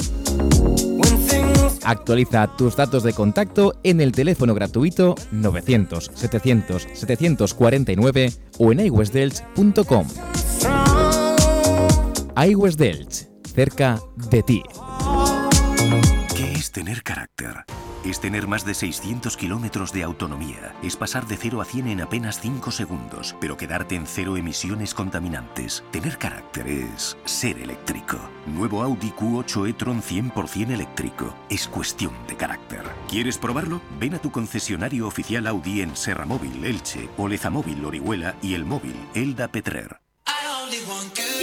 Actualiza tus datos de contacto en el teléfono gratuito 900 700 749 o en iWestDelch.com. iWestDelch, cerca de ti tener carácter. Es tener más de 600 kilómetros de autonomía. Es pasar de 0 a 100 en apenas 5 segundos, pero quedarte en cero emisiones contaminantes. Tener carácter es ser eléctrico. Nuevo Audi Q8 e-tron 100% eléctrico. Es cuestión de carácter. ¿Quieres probarlo? Ven a tu concesionario oficial Audi en Serra Móvil, Elche, Móvil, Orihuela y el móvil Elda Petrer.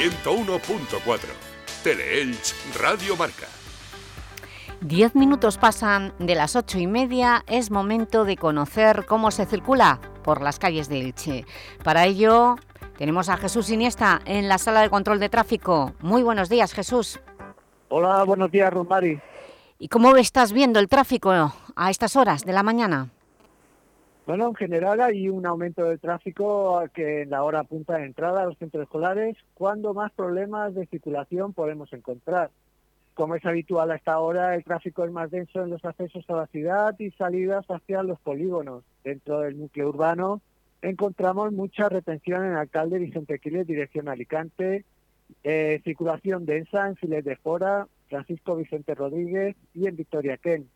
101.4. Teleelch Radio Marca. Diez minutos pasan de las ocho y media, es momento de conocer cómo se circula por las calles de Elche. Para ello tenemos a Jesús Iniesta en la sala de control de tráfico. Muy buenos días, Jesús. Hola, buenos días, Rosmari. ¿Y cómo estás viendo el tráfico a estas horas de la mañana? Bueno, en general hay un aumento del tráfico que en la hora punta de entrada a los centros escolares, cuando más problemas de circulación podemos encontrar. Como es habitual a esta hora, el tráfico es más denso en los accesos a la ciudad y salidas hacia los polígonos. Dentro del núcleo urbano encontramos mucha retención en Alcalde Vicente Quiles, dirección Alicante, eh, circulación densa en Files de Fora, Francisco Vicente Rodríguez y en Victoria Ken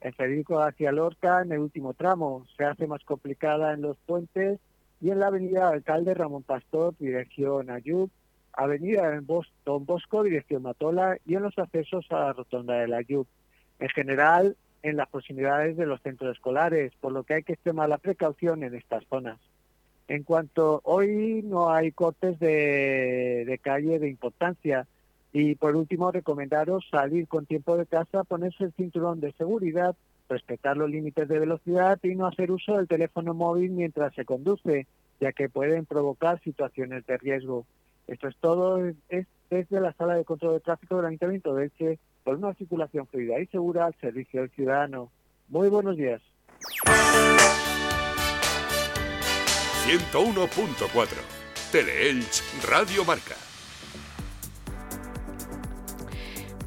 en Federico hacia Lorca en el último tramo. Se hace más complicada en los puentes y en la avenida Alcalde Ramón Pastor, dirección Ayub, avenida en Don Bosco, dirección Matola y en los accesos a la rotonda de la Ayub. En general, en las proximidades de los centros escolares, por lo que hay que extremar la precaución en estas zonas. En cuanto hoy no hay cortes de, de calle de importancia, y por último, recomendaros salir con tiempo de casa, ponerse el cinturón de seguridad, respetar los límites de velocidad y no hacer uso del teléfono móvil mientras se conduce, ya que pueden provocar situaciones de riesgo. Esto es todo es desde la sala de control de tráfico del Ayuntamiento de Elche por una circulación fluida y segura al servicio del ciudadano. Muy buenos días. 101.4 Teleelch Radio Marca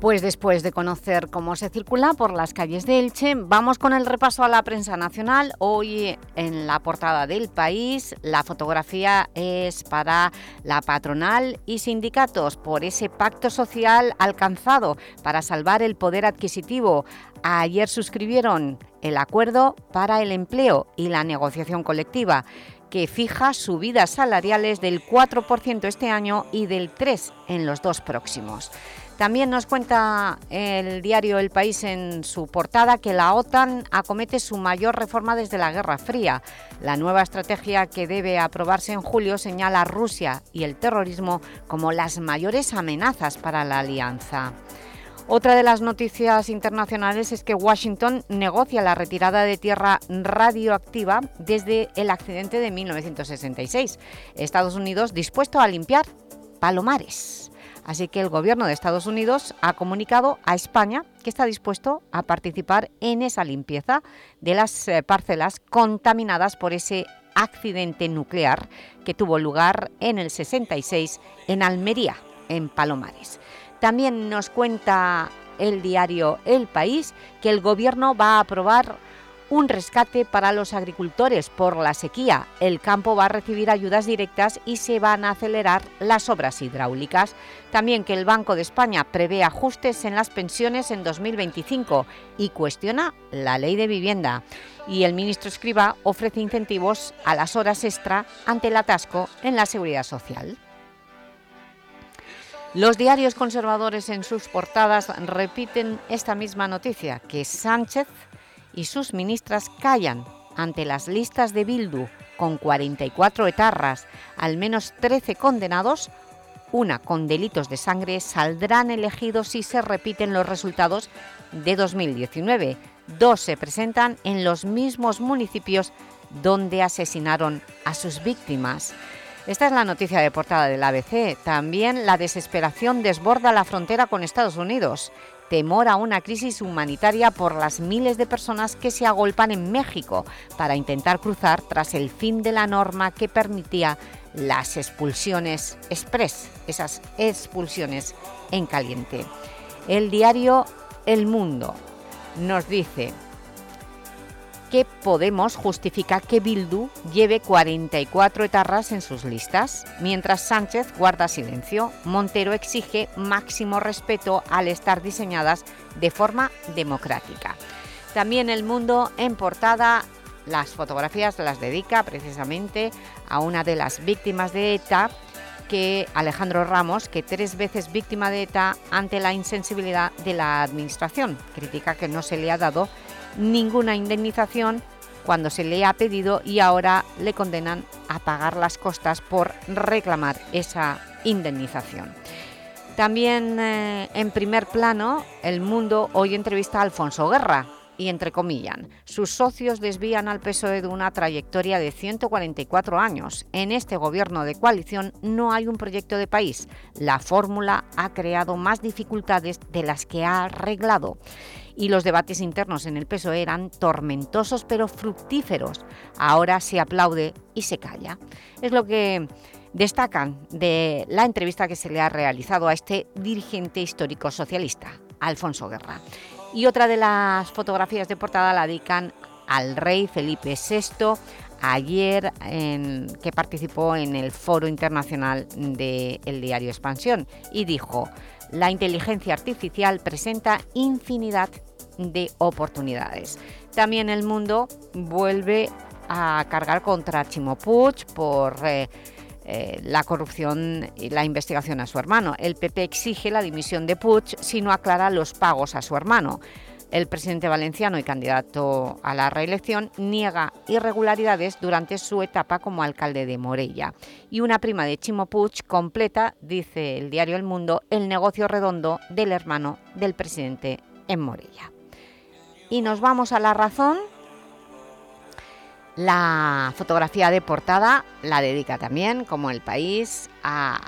Pues después de conocer cómo se circula por las calles de Elche, vamos con el repaso a la prensa nacional. Hoy en la portada del País la fotografía es para la patronal y sindicatos por ese pacto social alcanzado para salvar el poder adquisitivo. Ayer suscribieron el acuerdo para el empleo y la negociación colectiva que fija subidas salariales del 4% este año y del 3% en los dos próximos. También nos cuenta el diario El País en su portada que la OTAN acomete su mayor reforma desde la Guerra Fría. La nueva estrategia que debe aprobarse en julio señala a Rusia y el terrorismo como las mayores amenazas para la alianza. Otra de las noticias internacionales es que Washington negocia la retirada de tierra radioactiva desde el accidente de 1966. Estados Unidos dispuesto a limpiar Palomares. Así que el Gobierno de Estados Unidos ha comunicado a España que está dispuesto a participar en esa limpieza de las eh, parcelas contaminadas por ese accidente nuclear que tuvo lugar en el 66 en Almería, en Palomares. También nos cuenta el diario El País que el Gobierno va a aprobar un rescate para los agricultores por la sequía. El campo va a recibir ayudas directas y se van a acelerar las obras hidráulicas. También que el Banco de España prevé ajustes en las pensiones en 2025 y cuestiona la ley de vivienda. Y el ministro Escriba ofrece incentivos a las horas extra ante el atasco en la seguridad social. Los diarios conservadores en sus portadas repiten esta misma noticia, que Sánchez y sus ministras callan ante las listas de Bildu con 44 etarras, al menos 13 condenados, una con delitos de sangre, saldrán elegidos si se repiten los resultados de 2019. Dos se presentan en los mismos municipios donde asesinaron a sus víctimas. Esta es la noticia de portada del ABC. También la desesperación desborda la frontera con Estados Unidos. Temor a una crisis humanitaria por las miles de personas que se agolpan en México para intentar cruzar tras el fin de la norma que permitía las expulsiones express, esas expulsiones en caliente. El diario El Mundo nos dice que Podemos justifica que Bildu lleve 44 etarras en sus listas, mientras Sánchez guarda silencio. Montero exige máximo respeto al estar diseñadas de forma democrática. También El Mundo en portada las fotografías las dedica precisamente a una de las víctimas de ETA, que Alejandro Ramos, que tres veces víctima de ETA ante la insensibilidad de la Administración. Critica que no se le ha dado ninguna indemnización cuando se le ha pedido y ahora le condenan a pagar las costas por reclamar esa indemnización. También eh, en primer plano, El Mundo hoy entrevista a Alfonso Guerra, y entrecomillan. Sus socios desvían al PSOE de una trayectoria de 144 años. En este gobierno de coalición no hay un proyecto de país. La fórmula ha creado más dificultades de las que ha arreglado y los debates internos en el PSOE eran tormentosos pero fructíferos. Ahora se aplaude y se calla. Es lo que destacan de la entrevista que se le ha realizado a este dirigente histórico socialista, Alfonso Guerra. Y otra de las fotografías de portada la dedican al rey Felipe VI, ayer en, que participó en el Foro Internacional del diario Expansión y dijo la inteligencia artificial presenta infinidad de oportunidades. También el mundo vuelve a cargar contra Chimo Puig por eh, eh, la corrupción y la investigación a su hermano. El PP exige la dimisión de Puig si no aclara los pagos a su hermano. El presidente valenciano y candidato a la reelección niega irregularidades durante su etapa como alcalde de Morella. Y una prima de Chimo Puig completa, dice el diario El Mundo, el negocio redondo del hermano del presidente en Morella. Y nos vamos a La Razón. La fotografía de portada la dedica también, como El País, a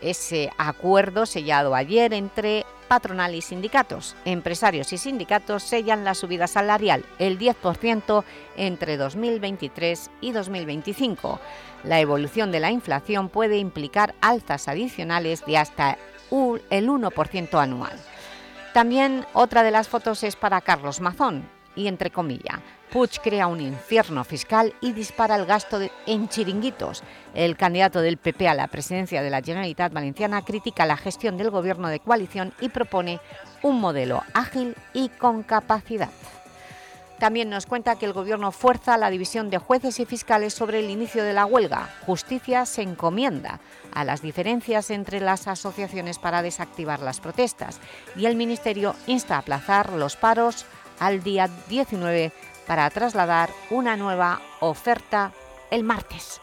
ese acuerdo sellado ayer entre patronal y sindicatos. Empresarios y sindicatos sellan la subida salarial, el 10% entre 2023 y 2025. La evolución de la inflación puede implicar alzas adicionales de hasta el 1% anual. También otra de las fotos es para Carlos Mazón, y entre comillas, Puig crea un infierno fiscal y dispara el gasto en chiringuitos. El candidato del PP a la presidencia de la Generalitat Valenciana critica la gestión del gobierno de coalición y propone un modelo ágil y con capacidad. También nos cuenta que el Gobierno fuerza la división de jueces y fiscales sobre el inicio de la huelga. Justicia se encomienda a las diferencias entre las asociaciones para desactivar las protestas y el Ministerio insta a aplazar los paros al día 19 para trasladar una nueva oferta el martes.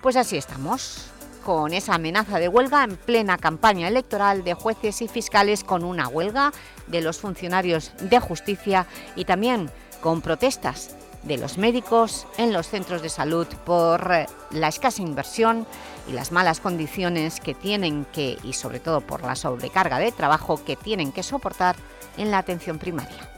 Pues así estamos, con esa amenaza de huelga en plena campaña electoral de jueces y fiscales con una huelga de los funcionarios de justicia y también con protestas de los médicos en los centros de salud por la escasa inversión y las malas condiciones que tienen que, y sobre todo por la sobrecarga de trabajo que tienen que soportar en la atención primaria.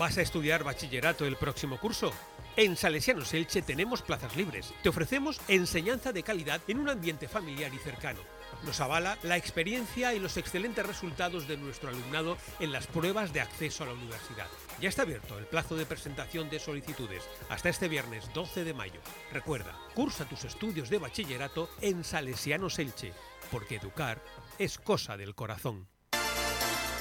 ¿Vas a estudiar bachillerato el próximo curso? En Salesianos Elche tenemos plazas libres. Te ofrecemos enseñanza de calidad en un ambiente familiar y cercano. Nos avala la experiencia y los excelentes resultados de nuestro alumnado en las pruebas de acceso a la universidad. Ya está abierto el plazo de presentación de solicitudes hasta este viernes 12 de mayo. Recuerda, cursa tus estudios de bachillerato en Salesianos Elche, porque educar es cosa del corazón.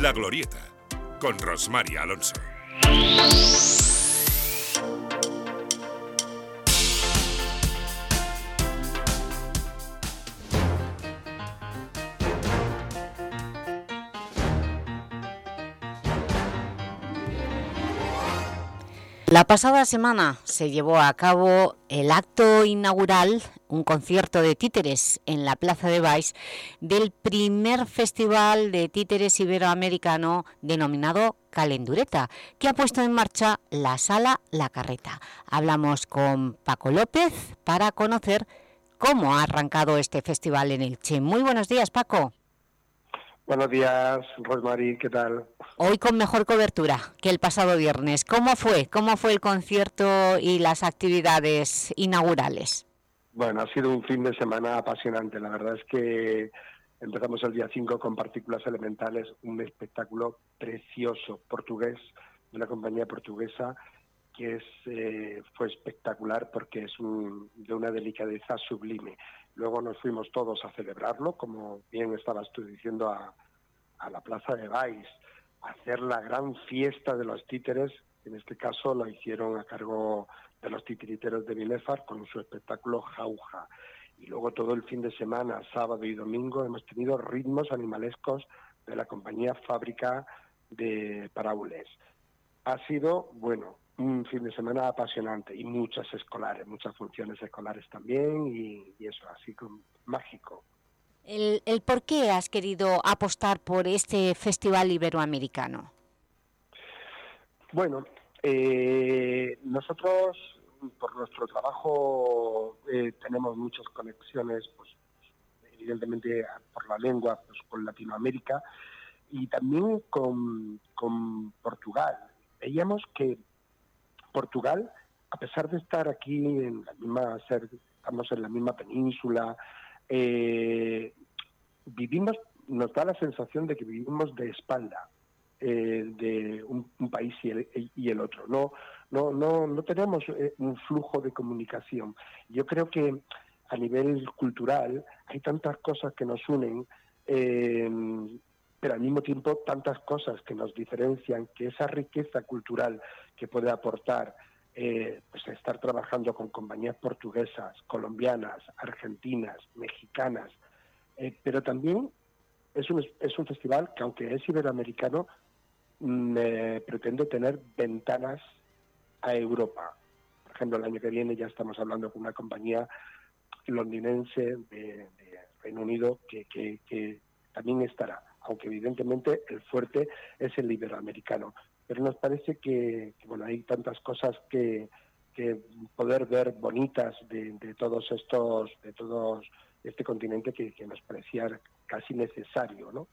La Glorieta, con Rosmary Alonso. La pasada semana se llevó a cabo el acto inaugural, un concierto de títeres en la Plaza de Baix del primer festival de títeres iberoamericano denominado Calendureta, que ha puesto en marcha la Sala La Carreta. Hablamos con Paco López para conocer cómo ha arrancado este festival en Elche. Muy buenos días, Paco. Buenos días, Rosmarie, ¿qué tal? Hoy con mejor cobertura que el pasado viernes. ¿Cómo fue? ¿Cómo fue el concierto y las actividades inaugurales? Bueno, ha sido un fin de semana apasionante. La verdad es que empezamos el día 5 con Partículas Elementales, un espectáculo precioso portugués, de una compañía portuguesa que es, eh, fue espectacular porque es de una delicadeza sublime. Luego nos fuimos todos a celebrarlo, como bien estabas tú diciendo, a, la Plaza de Baix, a hacer la gran fiesta de los títeres. En este caso lo hicieron a cargo de los titiriteros de Binefar con su espectáculo Jauja. Y luego todo el fin de semana, sábado y domingo, hemos tenido ritmos animalescos de la compañía Fábrica de Paraules. Ha sido, bueno, un fin de semana apasionante y muchas escolares, muchas funciones escolares también y, eso, así como mágico. El, el, por qué has querido apostar por este festival iberoamericano? Bueno, eh, nosotros por nuestro trabajo eh, tenemos muchas conexiones, pues, evidentemente por la lengua, pues, con Latinoamérica y también con, Portugal. Veíamos que Portugal, a pesar de estar aquí en la misma, ser, estamos en la misma península, eh, vivimos, nos da la sensación de que vivimos de espalda eh, de un, país y el, otro. No, no, no, no tenemos eh, un flujo de comunicación. Yo creo que a nivel cultural hay tantas cosas que nos unen, pero al mismo tiempo tantas cosas que nos diferencian, que esa riqueza cultural que puede aportar eh, pues estar trabajando con compañías portuguesas, colombianas, argentinas, mexicanas, eh, pero también es un, es un festival que aunque es iberoamericano, mm, pretende tener ventanas a Europa. Por ejemplo, el año que viene ya estamos hablando con una compañía londinense de, Reino Unido que, también estará aunque evidentemente el fuerte es el iberoamericano. Pero nos parece que, bueno, hay tantas cosas que, poder ver bonitas de, todos estos, de todos este continente que, nos parecía casi necesario, ¿no?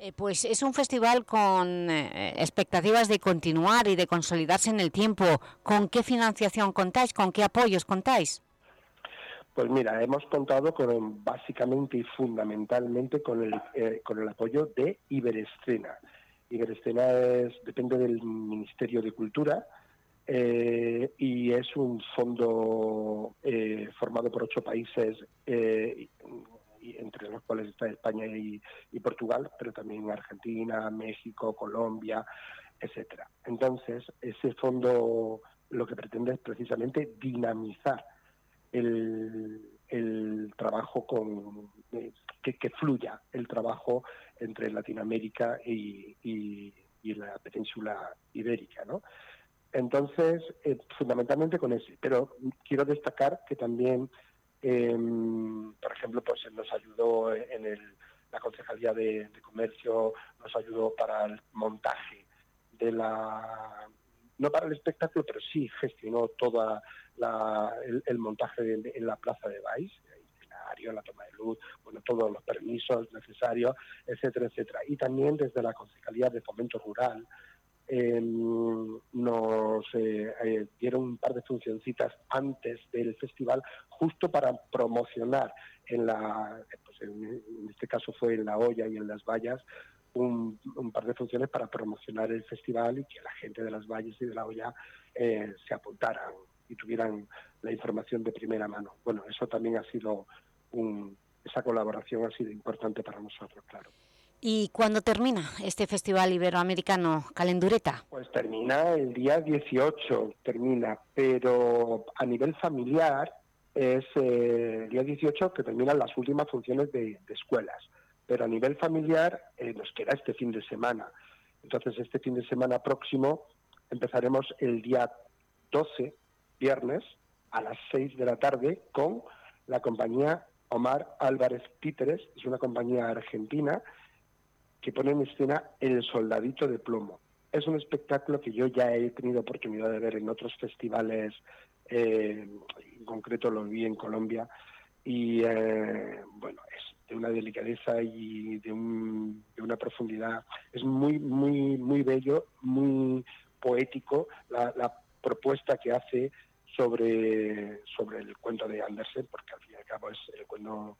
Eh, pues es un festival con eh, expectativas de continuar y de consolidarse en el tiempo. ¿Con qué financiación contáis? ¿Con qué apoyos contáis? Pues mira, hemos contado con básicamente y fundamentalmente con el, eh, con el apoyo de Iberescena. Iberescena es, depende del Ministerio de Cultura y es un fondo formado por ocho países, entre los cuales está España y, Portugal, pero también Argentina, México, Colombia, etcétera. Entonces, ese fondo lo que pretende es precisamente dinamizar el, trabajo con que, fluya el trabajo entre Latinoamérica y, la península ibérica, ¿no? Entonces, eh, fundamentalmente con ese. Pero quiero destacar que también, em, por ejemplo, pues nos ayudó en el, la Concejalía de, Comercio, nos ayudó para el montaje de la... No para el espectáculo, pero sí gestionó todo el, montaje en la plaza de Baix, la toma de luz, bueno, todos los permisos necesarios, etcétera, etcétera. Y también desde la Concejalía de Fomento Rural em, nos eh, eh, dieron un par de funcioncitas antes del festival justo para promocionar en la, pues en, este caso fue en La olla y en Las Vallas, un, par de funciones para promocionar el festival y que la gente de Las Valles y de La olla eh, se apuntaran y tuvieran la información de primera mano. Bueno, eso también ha sido esa colaboración ha sido importante para nosotros, claro. ¿Y cuándo termina este Festival Iberoamericano Calendureta? Pues termina el día 18, termina, pero a nivel familiar es eh, el día 18 que terminan las últimas funciones de, escuelas, pero a nivel familiar eh, nos queda este fin de semana. Entonces este fin de semana próximo empezaremos el día 12, viernes, a las 6 de la tarde, con la compañía Omar Álvarez Títeres, es una compañía argentina que pone en escena El Soldadito de Plomo. Es un espectáculo que yo ya he tenido oportunidad de ver en otros festivales, eh, en concreto lo vi en Colombia, y eh, bueno, es de una delicadeza y de, una profundidad. Es muy, muy, muy bello, muy poético la, la propuesta que hace sobre, sobre el cuento de Andersen, porque al fin y al cabo es el cuento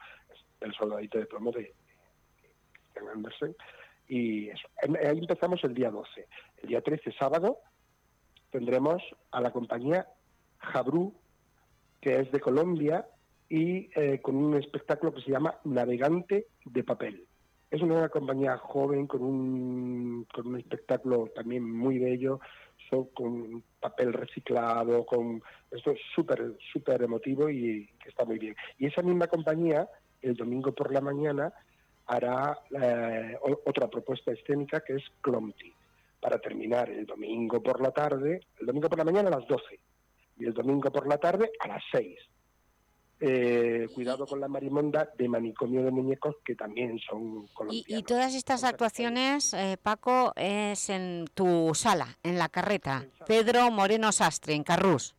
del soldadito de plomo de, Andersen. Y eso. ahí empezamos el día 12. El día 13, sábado, tendremos a la compañía Jabru, que es de Colombia, y eh, con un espectáculo que se llama Navegante de Papel. Es una compañía joven con un, con un espectáculo también muy bello, con papel reciclado, con esto es súper, súper emotivo y que está muy bien. Y esa misma compañía, el domingo por la mañana, hará eh, otra propuesta escénica que es Clomti, para terminar el domingo por la tarde, el domingo por la mañana a las 12 y el domingo por la tarde a las 6 eh, cuidado con la marimonda de manicomio de muñecos que también son colombianos. Y, todas estas actuaciones, eh, Paco, es en tu sala, en la carreta, Pedro Moreno Sastre, en Carrús.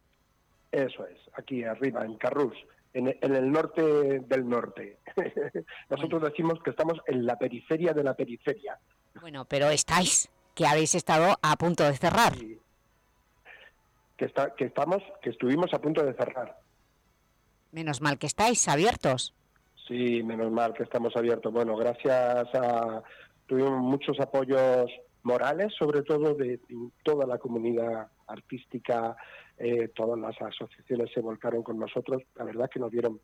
Eso es, aquí arriba, en Carrús, en, el norte del norte. Nosotros decimos que estamos en la periferia de la periferia. Bueno, pero estáis, que habéis estado a punto de cerrar. Que, está, que, estamos, que estuvimos a punto de cerrar. Menos mal que estáis abiertos. Sí, menos mal que estamos abiertos. Bueno, gracias a... Tuvimos muchos apoyos morales, sobre todo de, toda la comunidad artística, eh, todas las asociaciones se volcaron con nosotros. La verdad que nos dieron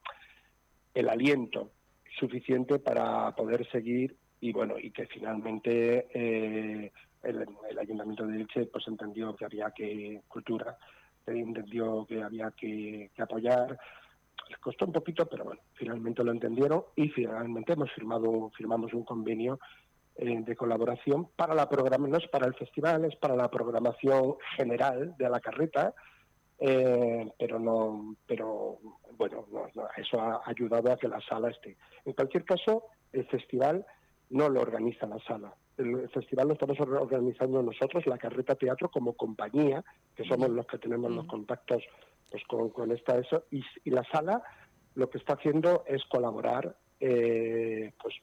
el aliento suficiente para poder seguir y bueno, y que finalmente eh, el, Ayuntamiento de Elche pues entendió que había que cultura, entendió que había que apoyar les costó un poquito, pero bueno, finalmente lo entendieron y finalmente hemos firmado, firmamos un convenio eh, de colaboración para la programación, no es para el festival, es para la programación general de la carreta, eh, pero no, pero bueno, eso ha ayudado a que la sala esté. En cualquier caso, el festival no lo organiza la sala. El festival lo estamos organizando nosotros, la Carreta Teatro, como compañía, que somos los que tenemos los contactos pues con, esta eso y, la sala lo que está haciendo es colaborar eh, pues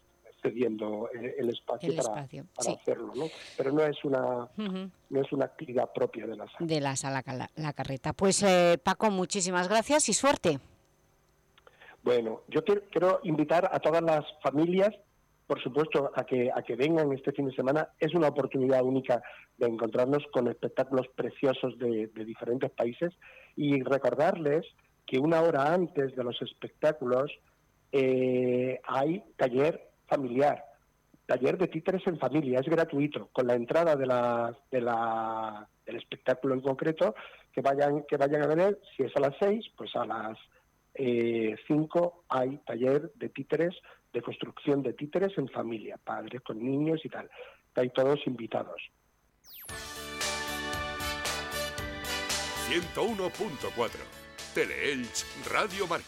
cediendo el, espacio, para, hacerlo ¿no? pero no es una no es una actividad propia de la sala. De la sala la, carreta. Pues eh, Paco muchísimas gracias y suerte. Bueno yo quiero, invitar a todas las familias por supuesto, a que, a que vengan este fin de semana. Es una oportunidad única de encontrarnos con espectáculos preciosos de, de diferentes países y recordarles que una hora antes de los espectáculos eh, hay taller familiar, taller de títeres en familia, es gratuito, con la entrada del espectáculo en concreto, que vayan, que vayan a ver, si es a las seis, pues a las eh, cinco hay taller de títeres, de construcción de títeres en familia, padres con niños y tal. Hay todos invitados. 101.4 Teleelch Radio Marca